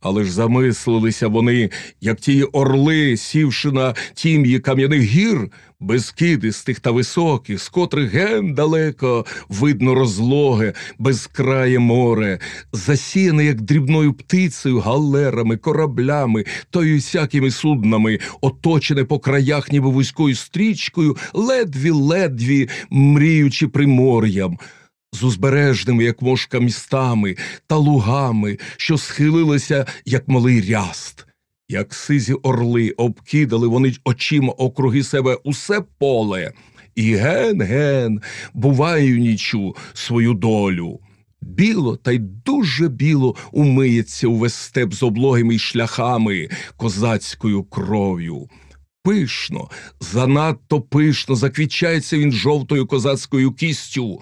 Але ж замислилися вони, як ті орли, сівши на тім'ї кам'яних гір, безкидистих та високих, з котрих ген далеко видно розлоге, безкрає море, засіяне, як дрібною птицею, галерами, кораблями та й усякими суднами, оточене по краях, ніби вузькою стрічкою, ледві-ледві мріючи примор'ям з узбережними, як мошка, містами та лугами, що схилилися, як малий ряст. Як сизі орли обкидали вони очима округи себе усе поле, і ген-ген, буваю нічу свою долю. Біло та й дуже біло умиється увесь степ з облогими шляхами козацькою кров'ю. Пишно, занадто пишно заквічається він жовтою козацькою кістю,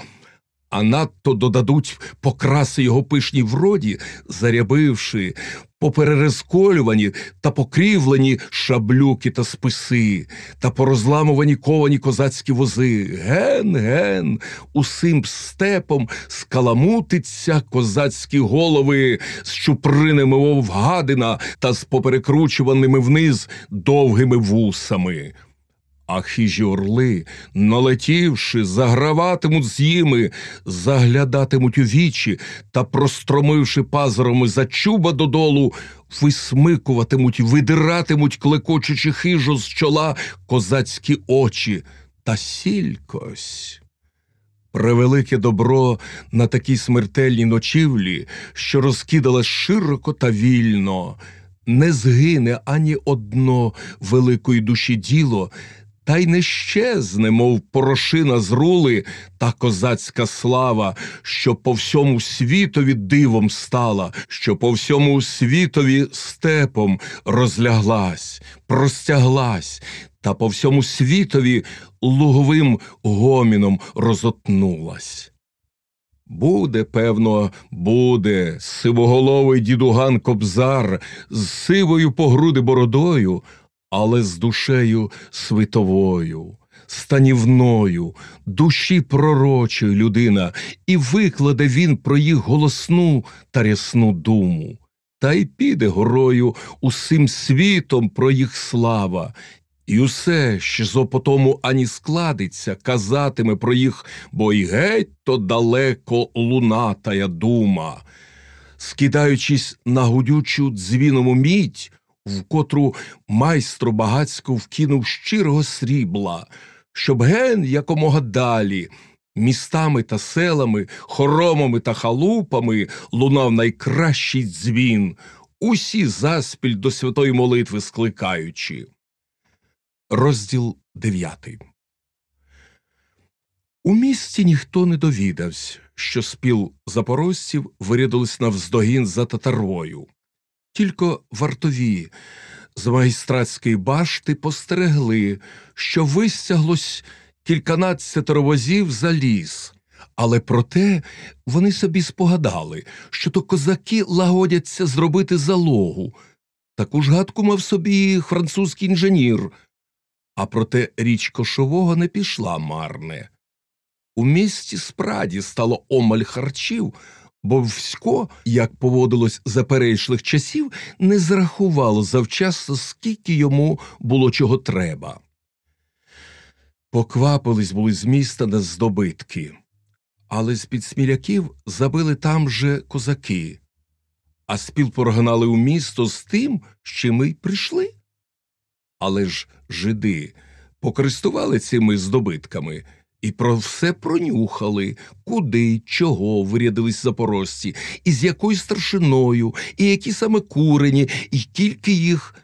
а надто додадуть покраси його пишній вроді, зарябивши, поперерозколювані та покрівлені шаблюки та списи, та порозламувані ковані козацькі вози. Ген, ген, усім степом скаламутиться козацькі голови з чупринами мов гадина та з поперекручуваними вниз довгими вусами. А хижі орли, налетівши, заграватимуть з їми, заглядатимуть у вічі та, простромивши пазурами за чуба додолу, висмикуватимуть, видиратимуть, клекочучи хижо з чола козацькі очі та сількось. Превелике добро на такій смертельній ночівлі, що розкидалось широко та вільно, не згине ані одно великої душі діло, та й не щезне, мов порошина з рули та козацька слава, що по всьому світові дивом стала, що по всьому світові степом розляглась, простяглась, та по всьому світові луговим гоміном розотнулась. Буде, певно, буде сивоголовий дідуган Кобзар з сивою по груди бородою, але з душею світовою, станівною, душі пророчої людина, і викладе він про їх голосну та рясну думу. Та й піде горою усім світом про їх слава, і усе, що зо потому ані складеться, казатиме про їх, бо й геть то далеко лунатая дума. Скидаючись на гудючу дзвіному мідь, в котру майстро багацько вкинув щирого срібла, щоб ген якомога далі. Містами та селами, хоромами та халупами лунав найкращий дзвін, усі заспіль до святої молитви скликаючи. Розділ дев'ятий У місті ніхто не довідався, що спіл запорожців вирядились навздогін за татарвою. Тільки вартові з магістратської башти постерегли, що вистяглось кільканадцятеро возів за ліс. Але проте вони собі спогадали, що то козаки лагодяться зробити залогу. Таку ж гадку мав собі французький інженір. А проте річ кошового не пішла марне. У місті справді стало омаль харчів, бо Всько, як поводилось за перейшлих часів, не зрахувало завчасно, скільки йому було чого треба. Поквапились були з міста на здобитки, але з під сміляків забили там же козаки, а спіл прогнали у місто з тим, з чим ми й прийшли. Але ж жиди покористували цими здобитками і про все пронюхали, куди, чого вирядились запорожці, і з якою старшиною, і які саме курені, і кілька їх,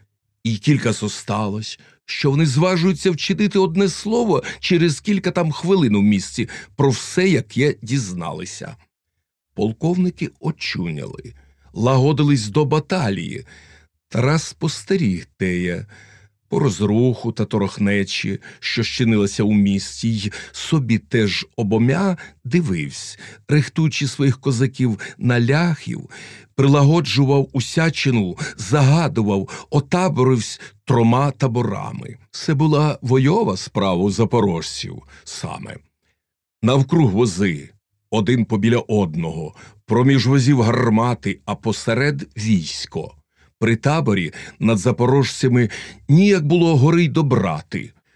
і кілька зосталось, що вони зважуються вчинити одне слово через кілька там хвилин у місці про все, як я дізналися. Полковники очуняли, лагодились до баталії. Тарас спостеріг теє, розруху та торохнечі, що щинилася у місті, й собі теж обомя дивився, рихтуючи своїх козаків на ляхів, прилагоджував усячину, загадував, отаборивсь трома таборами. Це була войова справа у запорожців саме. Навкруг вози, один побіля одного, проміж возів гармати, а посеред військо. При таборі над запорожцями ніяк було гори добрати.